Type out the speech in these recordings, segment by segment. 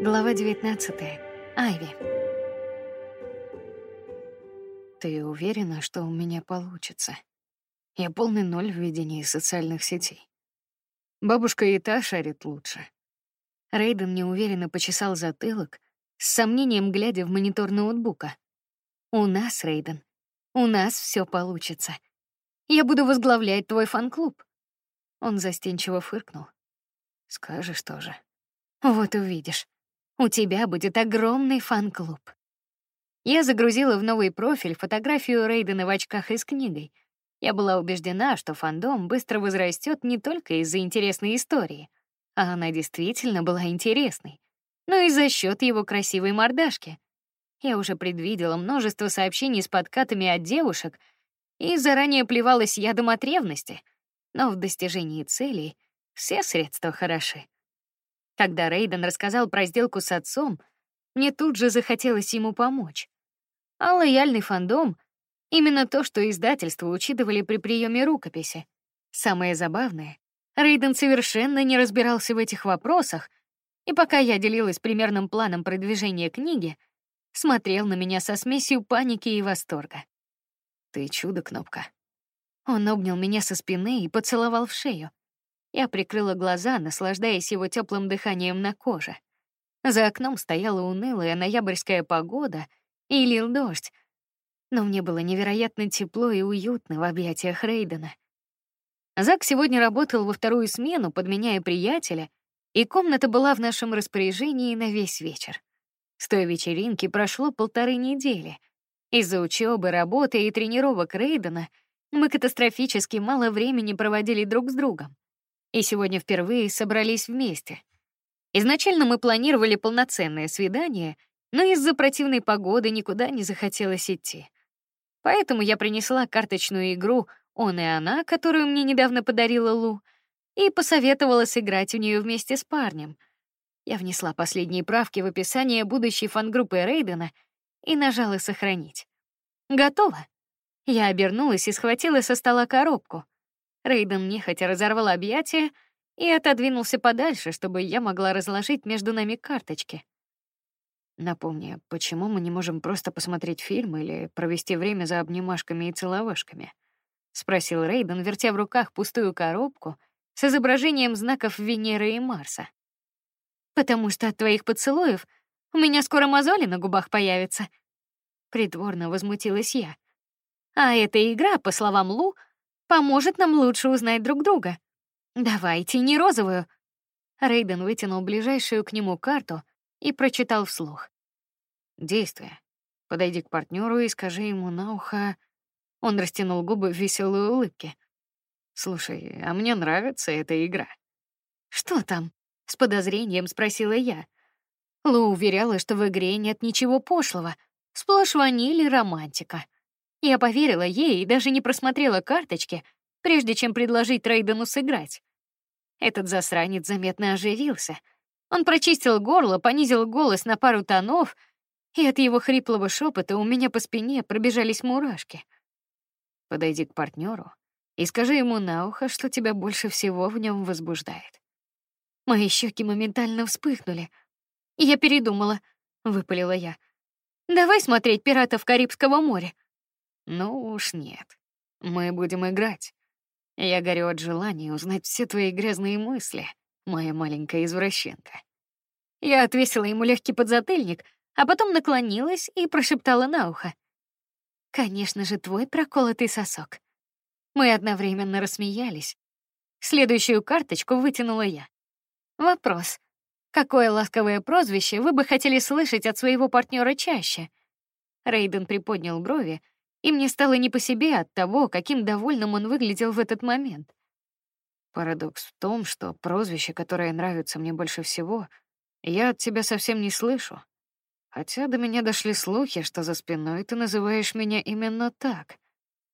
Глава 19. Айви. Ты уверена, что у меня получится? Я полный ноль в ведении социальных сетей. Бабушка и та шарит лучше. Рейден неуверенно почесал затылок, с сомнением глядя в монитор ноутбука. У нас, Рейден, у нас все получится. Я буду возглавлять твой фан-клуб. Он застенчиво фыркнул. Скажешь тоже. Вот увидишь. У тебя будет огромный фан-клуб. Я загрузила в новый профиль фотографию Рейдена в очках и с книгой. Я была убеждена, что фандом быстро возрастет не только из-за интересной истории, а она действительно была интересной, но и за счет его красивой мордашки. Я уже предвидела множество сообщений с подкатами от девушек и заранее плевалась ядом от ревности, но в достижении целей все средства хороши. Когда Рейден рассказал про сделку с отцом, мне тут же захотелось ему помочь. А лояльный фандом — именно то, что издательства учитывали при приеме рукописи. Самое забавное, Рейден совершенно не разбирался в этих вопросах, и пока я делилась примерным планом продвижения книги, смотрел на меня со смесью паники и восторга. Ты чудо, кнопка. Он обнял меня со спины и поцеловал в шею. Я прикрыла глаза, наслаждаясь его теплым дыханием на коже. За окном стояла унылая ноябрьская погода и лил дождь, но мне было невероятно тепло и уютно в объятиях Рейдена. Зак сегодня работал во вторую смену, подменяя приятеля, и комната была в нашем распоряжении на весь вечер. С той вечеринки прошло полторы недели. Из-за учебы, работы и тренировок Рейдена мы катастрофически мало времени проводили друг с другом и сегодня впервые собрались вместе. Изначально мы планировали полноценное свидание, но из-за противной погоды никуда не захотелось идти. Поэтому я принесла карточную игру «Он и она», которую мне недавно подарила Лу, и посоветовала сыграть в нее вместе с парнем. Я внесла последние правки в описание будущей фан-группы Рейдена и нажала «Сохранить». Готово. Я обернулась и схватила со стола коробку — Рейден нехотя разорвал объятия и отодвинулся подальше, чтобы я могла разложить между нами карточки. Напомни, почему мы не можем просто посмотреть фильм или провести время за обнимашками и целовашками? спросил Рейден, вертя в руках пустую коробку с изображением знаков Венеры и Марса. Потому что от твоих поцелуев у меня скоро мозоли на губах появятся. Притворно возмутилась я. А эта игра, по словам Лу, поможет нам лучше узнать друг друга. Давайте не розовую. Рейден вытянул ближайшую к нему карту и прочитал вслух. Действие. Подойди к партнеру и скажи ему на ухо. Он растянул губы в веселой улыбке. Слушай, а мне нравится эта игра. Что там? С подозрением спросила я. Лу уверяла, что в игре нет ничего пошлого, сплошь ваниль и романтика. Я поверила ей и даже не просмотрела карточки, прежде чем предложить Рейдену сыграть. Этот засранец заметно оживился. Он прочистил горло, понизил голос на пару тонов, и от его хриплого шепота у меня по спине пробежались мурашки. Подойди к партнеру и скажи ему на ухо, что тебя больше всего в нем возбуждает. Мои щеки моментально вспыхнули. Я передумала, выпалила я. Давай смотреть пиратов Карибского моря. Ну уж нет. Мы будем играть. Я горю от желания узнать все твои грязные мысли, моя маленькая извращенка. Я отвесила ему легкий подзатыльник, а потом наклонилась и прошептала на ухо: "Конечно же, твой проколотый сосок". Мы одновременно рассмеялись. Следующую карточку вытянула я. Вопрос: какое ласковое прозвище вы бы хотели слышать от своего партнера чаще? Рейден приподнял брови, и мне стало не по себе от того, каким довольным он выглядел в этот момент. Парадокс в том, что прозвище, которое нравится мне больше всего, я от тебя совсем не слышу. Хотя до меня дошли слухи, что за спиной ты называешь меня именно так.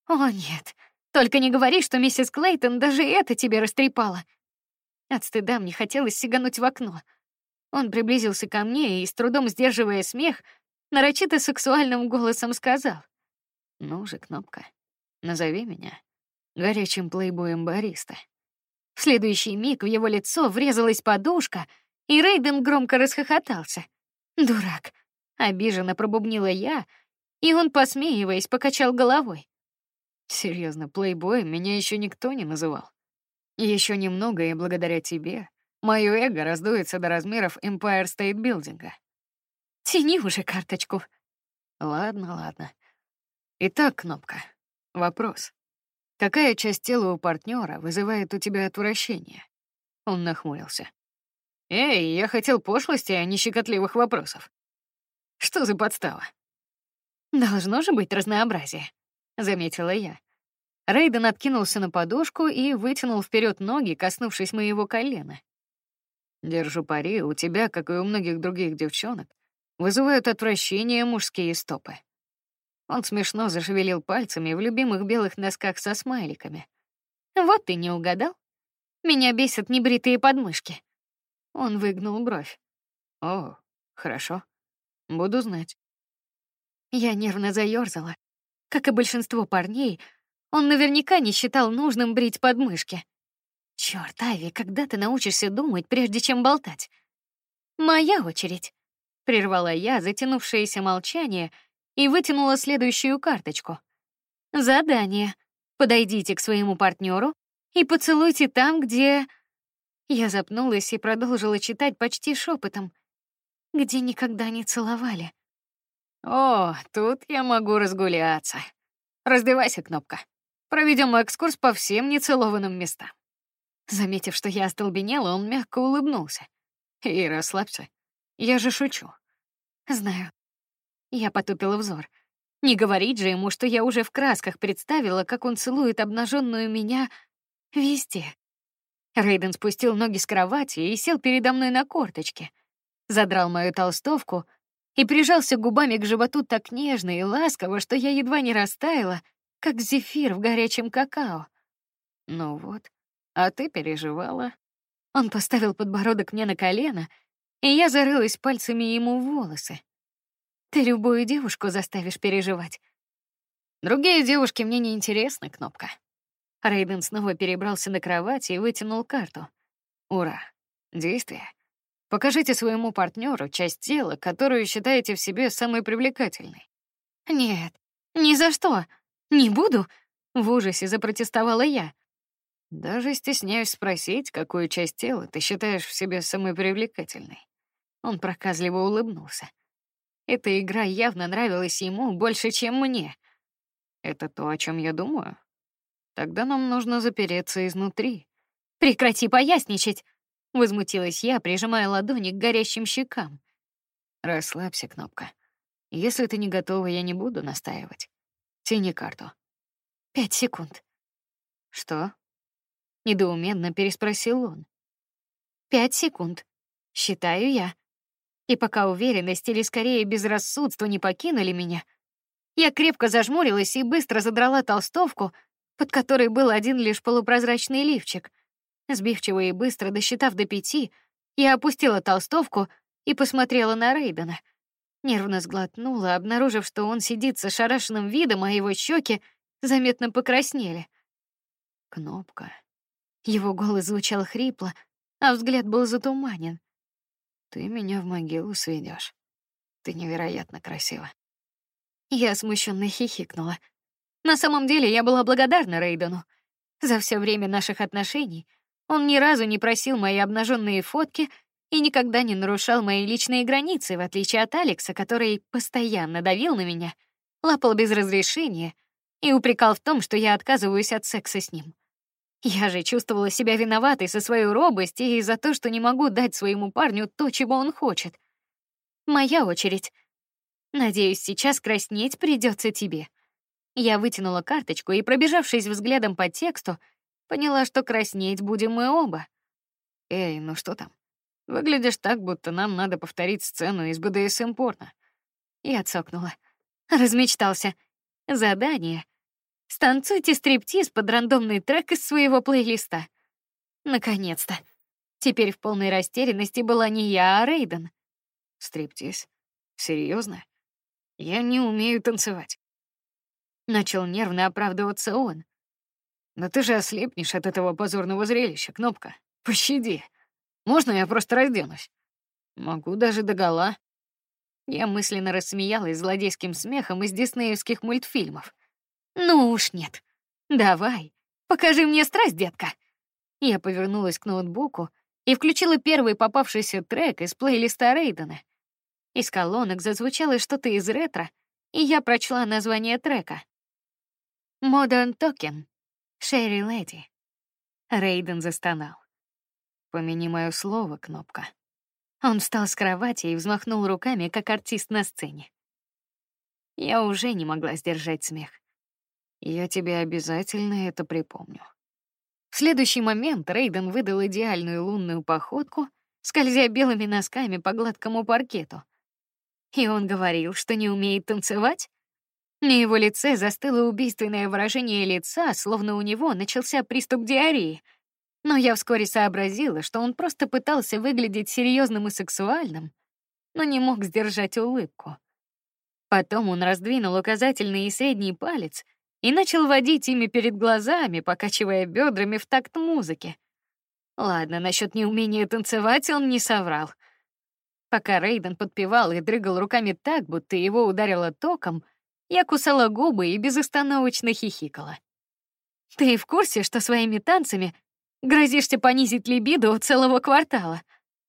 О нет, только не говори, что миссис Клейтон даже это тебе растрепала. От стыда мне хотелось сигануть в окно. Он приблизился ко мне и, с трудом сдерживая смех, нарочито сексуальным голосом сказал: ну же, кнопка, назови меня горячим плейбоем бариста. В следующий миг в его лицо врезалась подушка, и Рейден громко расхохотался. Дурак, обиженно пробубнила я, и он, посмеиваясь, покачал головой. Серьезно, плейбой меня еще никто не называл. Еще немного, и благодаря тебе мое эго раздуется до размеров Empire State Building. Тяни уже карточку. Ладно, ладно. Итак, кнопка. Вопрос. Какая часть тела у партнера вызывает у тебя отвращение? Он нахмурился. Эй, я хотел пошлости, а не щекотливых вопросов. Что за подстава? Должно же быть разнообразие, заметила я. Рейден откинулся на подушку и вытянул вперед ноги, коснувшись моего колена. Держу пари, у тебя, как и у многих других девчонок, вызывают отвращение мужские стопы. Он смешно зашевелил пальцами в любимых белых носках со смайликами. Вот ты не угадал. Меня бесят небритые подмышки. Он выгнул бровь. О, хорошо. Буду знать. Я нервно заёрзала. Как и большинство парней, он наверняка не считал нужным брить подмышки. Чёрт, Ави, когда ты научишься думать, прежде чем болтать? Моя очередь. Прервала я затянувшееся молчание и вытянула следующую карточку. Задание. Подойдите к своему партнеру и поцелуйте там, где... Я запнулась и продолжила читать почти шепотом, где никогда не целовали. О, тут я могу разгуляться. Раздевайся, кнопка. Проведем экскурс по всем нецелованным местам. Заметив, что я остолбенела, он мягко улыбнулся. И расслабься. Я же шучу. Знаю. Я потупила взор. Не говорить же ему, что я уже в красках представила, как он целует обнаженную меня везде. Рейден спустил ноги с кровати и сел передо мной на корточке, задрал мою толстовку и прижался губами к животу так нежно и ласково, что я едва не растаяла, как зефир в горячем какао. Ну вот, а ты переживала. Он поставил подбородок мне на колено, и я зарылась пальцами ему в волосы. Ты любую девушку заставишь переживать. Другие девушки мне не интересны, кнопка. Рейден снова перебрался на кровать и вытянул карту. Ура! Действие. Покажите своему партнеру часть тела, которую считаете в себе самой привлекательной. Нет, ни за что. Не буду. В ужасе запротестовала я. Даже стесняюсь спросить, какую часть тела ты считаешь в себе самой привлекательной. Он проказливо улыбнулся. Эта игра явно нравилась ему больше, чем мне. Это то, о чем я думаю. Тогда нам нужно запереться изнутри. Прекрати поясничать, возмутилась я, прижимая ладони к горящим щекам. Расслабься, кнопка. Если ты не готова, я не буду настаивать. Тяни карту. Пять секунд. Что? Недоуменно переспросил он. Пять секунд. Считаю я. И пока уверенность или скорее безрассудство не покинули меня, я крепко зажмурилась и быстро задрала толстовку, под которой был один лишь полупрозрачный лифчик. Сбивчиво и быстро досчитав до пяти, я опустила толстовку и посмотрела на Рейдена. Нервно сглотнула, обнаружив, что он сидит с ошарашенным видом, а его щеки заметно покраснели. Кнопка. Его голос звучал хрипло, а взгляд был затуманен. Ты меня в могилу сведешь. Ты невероятно красива. Я смущенно хихикнула. На самом деле я была благодарна Рейдену. За все время наших отношений он ни разу не просил мои обнаженные фотки и никогда не нарушал мои личные границы, в отличие от Алекса, который постоянно давил на меня, лапал без разрешения и упрекал в том, что я отказываюсь от секса с ним. Я же чувствовала себя виноватой за свою робость и за то, что не могу дать своему парню то, чего он хочет. Моя очередь. Надеюсь, сейчас краснеть придется тебе. Я вытянула карточку и, пробежавшись взглядом по тексту, поняла, что краснеть будем мы оба. Эй, ну что там? Выглядишь так, будто нам надо повторить сцену из БДСМ порно. Я цокнула. Размечтался. Задание. Станцуйте стриптиз под рандомный трек из своего плейлиста. Наконец-то. Теперь в полной растерянности была не я, а Рейден. Стриптиз? Серьезно? Я не умею танцевать. Начал нервно оправдываться он. Но ты же ослепнешь от этого позорного зрелища, кнопка. Пощади. Можно я просто разденусь? Могу даже догола. Я мысленно рассмеялась злодейским смехом из диснеевских мультфильмов. Ну уж нет. Давай, покажи мне страсть, детка. Я повернулась к ноутбуку и включила первый попавшийся трек из плейлиста Рейдена. Из колонок зазвучало что-то из ретро, и я прочла название трека. Modern Token. Sherry Lady. Рейден застонал. Помяни мое слово, кнопка. Он встал с кровати и взмахнул руками, как артист на сцене. Я уже не могла сдержать смех. Я тебе обязательно это припомню. В следующий момент Рейден выдал идеальную лунную походку, скользя белыми носками по гладкому паркету. И он говорил, что не умеет танцевать. На его лице застыло убийственное выражение лица, словно у него начался приступ диареи. Но я вскоре сообразила, что он просто пытался выглядеть серьезным и сексуальным, но не мог сдержать улыбку. Потом он раздвинул указательный и средний палец и начал водить ими перед глазами, покачивая бедрами в такт музыки. Ладно, насчет неумения танцевать он не соврал. Пока Рейден подпевал и дрыгал руками так, будто его ударило током, я кусала губы и безостановочно хихикала. Ты в курсе, что своими танцами грозишься понизить либидо у целого квартала?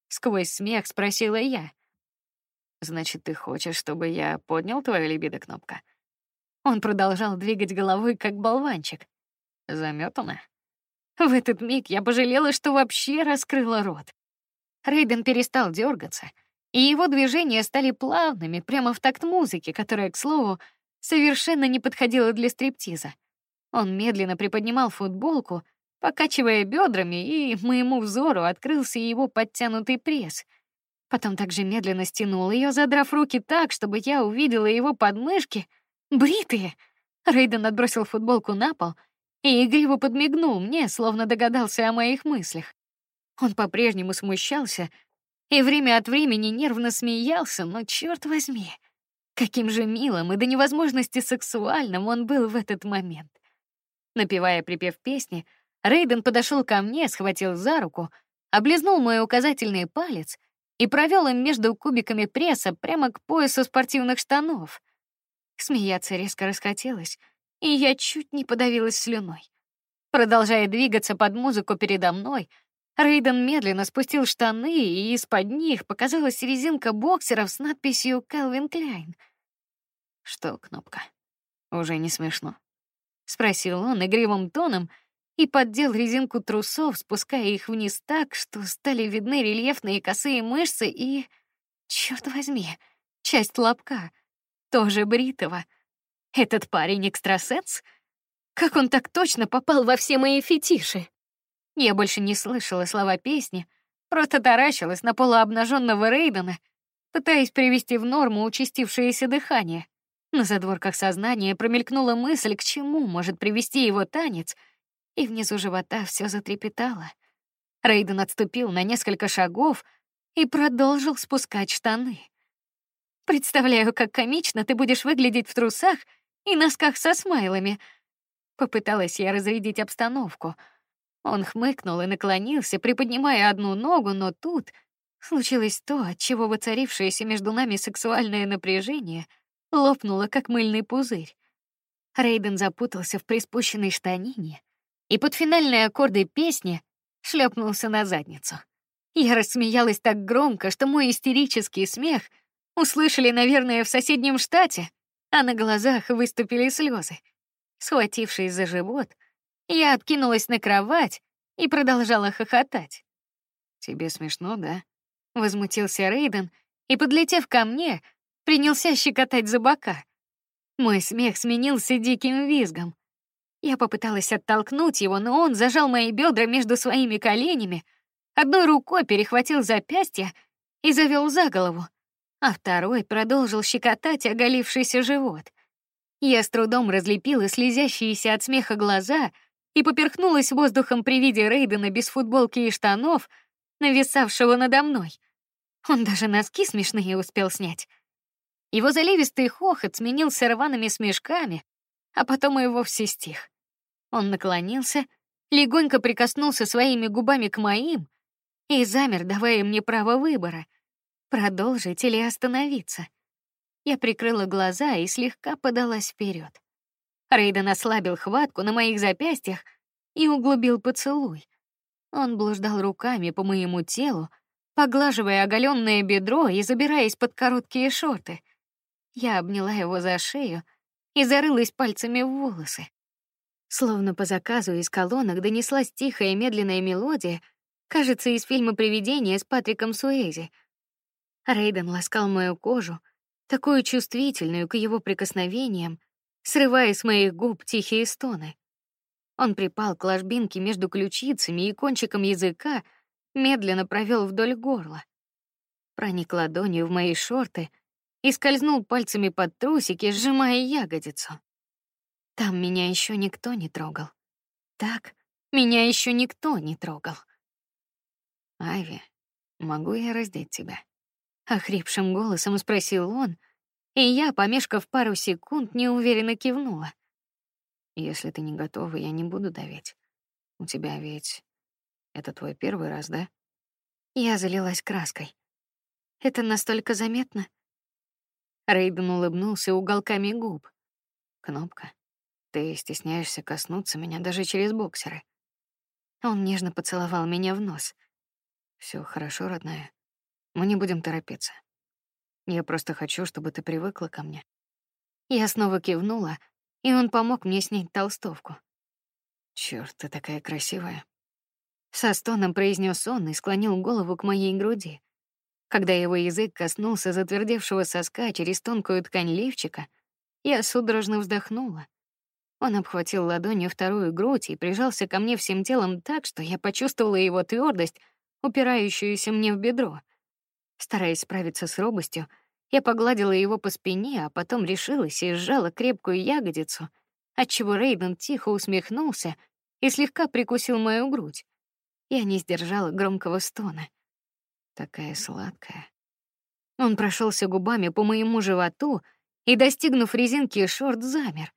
Сквозь смех спросила я. Значит, ты хочешь, чтобы я поднял твою либидо, кнопка? Он продолжал двигать головой, как болванчик. Заметано. В этот миг я пожалела, что вообще раскрыла рот. Рейден перестал дергаться, и его движения стали плавными, прямо в такт музыки, которая, к слову, совершенно не подходила для стриптиза. Он медленно приподнимал футболку, покачивая бедрами, и моему взору открылся его подтянутый пресс. Потом также медленно стянул ее, задрав руки так, чтобы я увидела его подмышки — Бритые. Рейден отбросил футболку на пол и игриво подмигнул мне, словно догадался о моих мыслях. Он по-прежнему смущался и время от времени нервно смеялся, но черт возьми, каким же милым и до невозможности сексуальным он был в этот момент. Напевая припев песни, Рейден подошел ко мне, схватил за руку, облизнул мой указательный палец и провел им между кубиками пресса прямо к поясу спортивных штанов. Смеяться резко расхотелось, и я чуть не подавилась слюной. Продолжая двигаться под музыку передо мной, Рейден медленно спустил штаны, и из-под них показалась резинка боксеров с надписью Calvin Klein. Что, кнопка? Уже не смешно, спросил он игривым тоном и поддел резинку трусов, спуская их вниз так, что стали видны рельефные косые мышцы и, черт возьми, часть лобка тоже бритого. Этот парень экстрасенс? Как он так точно попал во все мои фетиши? Я больше не слышала слова песни, просто таращилась на полуобнаженного Рейдена, пытаясь привести в норму участившееся дыхание. На задворках сознания промелькнула мысль, к чему может привести его танец, и внизу живота все затрепетало. Рейден отступил на несколько шагов и продолжил спускать штаны. Представляю, как комично ты будешь выглядеть в трусах и носках со смайлами. Попыталась я разрядить обстановку. Он хмыкнул и наклонился, приподнимая одну ногу, но тут случилось то, от чего воцарившееся между нами сексуальное напряжение лопнуло, как мыльный пузырь. Рейден запутался в приспущенной штанине и под финальные аккорды песни шлепнулся на задницу. Я рассмеялась так громко, что мой истерический смех — Услышали, наверное, в соседнем штате, а на глазах выступили слезы. Схватившись за живот, я откинулась на кровать и продолжала хохотать. Тебе смешно, да? Возмутился Рейден и, подлетев ко мне, принялся щекотать за бока. Мой смех сменился диким визгом. Я попыталась оттолкнуть его, но он зажал мои бедра между своими коленями, одной рукой перехватил запястье и завел за голову а второй продолжил щекотать оголившийся живот. Я с трудом разлепила слезящиеся от смеха глаза и поперхнулась воздухом при виде Рейдена без футболки и штанов, нависавшего надо мной. Он даже носки смешные успел снять. Его заливистый хохот сменился рваными смешками, а потом и вовсе стих. Он наклонился, легонько прикоснулся своими губами к моим и замер, давая мне право выбора. Продолжить или остановиться? Я прикрыла глаза и слегка подалась вперед. Рейден ослабил хватку на моих запястьях и углубил поцелуй. Он блуждал руками по моему телу, поглаживая оголенное бедро и забираясь под короткие шорты. Я обняла его за шею и зарылась пальцами в волосы. Словно по заказу из колонок донеслась тихая медленная мелодия, кажется, из фильма «Привидение» с Патриком Суэзи. Рейден ласкал мою кожу, такую чувствительную к его прикосновениям, срывая с моих губ тихие стоны. Он припал к ложбинке между ключицами и кончиком языка, медленно провел вдоль горла. Проник ладонью в мои шорты и скользнул пальцами под трусики, сжимая ягодицу. Там меня еще никто не трогал. Так, меня еще никто не трогал. Айви, могу я раздеть тебя? Охрипшим голосом спросил он, и я, помешкав пару секунд, неуверенно кивнула. Если ты не готова, я не буду давить. У тебя ведь это твой первый раз, да? Я залилась краской. Это настолько заметно. Рейден улыбнулся уголками губ. Кнопка. Ты стесняешься коснуться меня даже через боксеры. Он нежно поцеловал меня в нос. Все хорошо, родная. Мы не будем торопиться. Я просто хочу, чтобы ты привыкла ко мне. Я снова кивнула, и он помог мне снять толстовку. Черт, ты такая красивая. Со стоном произнес он и склонил голову к моей груди. Когда его язык коснулся затвердевшего соска через тонкую ткань лифчика, я судорожно вздохнула. Он обхватил ладонью вторую грудь и прижался ко мне всем телом так, что я почувствовала его твердость, упирающуюся мне в бедро. Стараясь справиться с робостью, я погладила его по спине, а потом решилась и сжала крепкую ягодицу, отчего Рейден тихо усмехнулся и слегка прикусил мою грудь. Я не сдержала громкого стона. Такая сладкая. Он прошелся губами по моему животу и, достигнув резинки шорт, замер.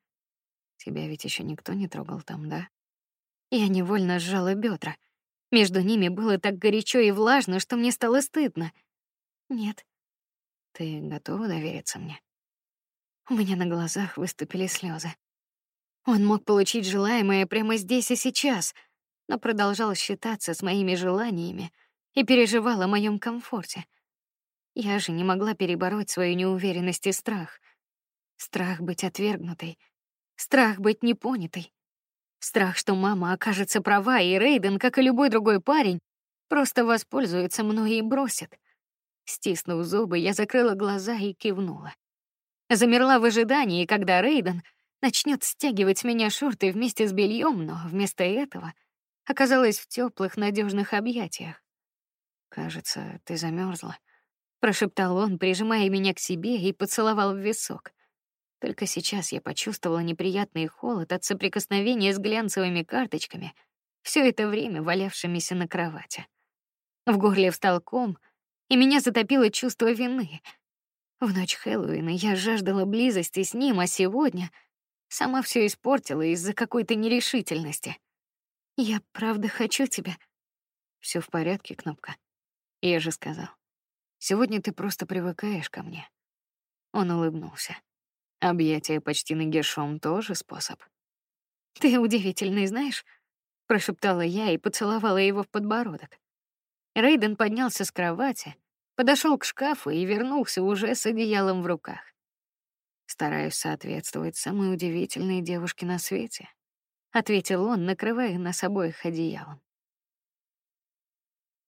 Тебя ведь еще никто не трогал там, да? Я невольно сжала бедра. Между ними было так горячо и влажно, что мне стало стыдно. Нет. Ты готова довериться мне? У меня на глазах выступили слезы. Он мог получить желаемое прямо здесь и сейчас — но продолжал считаться с моими желаниями и переживал о моем комфорте. Я же не могла перебороть свою неуверенность и страх. Страх быть отвергнутой, страх быть непонятой, страх, что мама окажется права, и Рейден, как и любой другой парень, просто воспользуется мной и бросит. Стиснув зубы, я закрыла глаза и кивнула. Замерла в ожидании, когда Рейден начнет стягивать с меня шорты вместе с бельем, но вместо этого — оказалась в теплых, надежных объятиях. Кажется, ты замерзла, прошептал он, прижимая меня к себе и поцеловал в висок. Только сейчас я почувствовала неприятный холод от соприкосновения с глянцевыми карточками, все это время валявшимися на кровати. В горле встал ком, и меня затопило чувство вины. В ночь Хэллоуина я жаждала близости с ним, а сегодня сама все испортила из-за какой-то нерешительности. Я правда хочу тебя. Все в порядке, кнопка. Я же сказал. Сегодня ты просто привыкаешь ко мне. Он улыбнулся. Объятие почти нагишом тоже способ. Ты удивительный, знаешь, прошептала я и поцеловала его в подбородок. Рейден поднялся с кровати, подошел к шкафу и вернулся уже с одеялом в руках. Стараюсь соответствовать самой удивительной девушке на свете ответил он, накрывая нас обоих одеялом.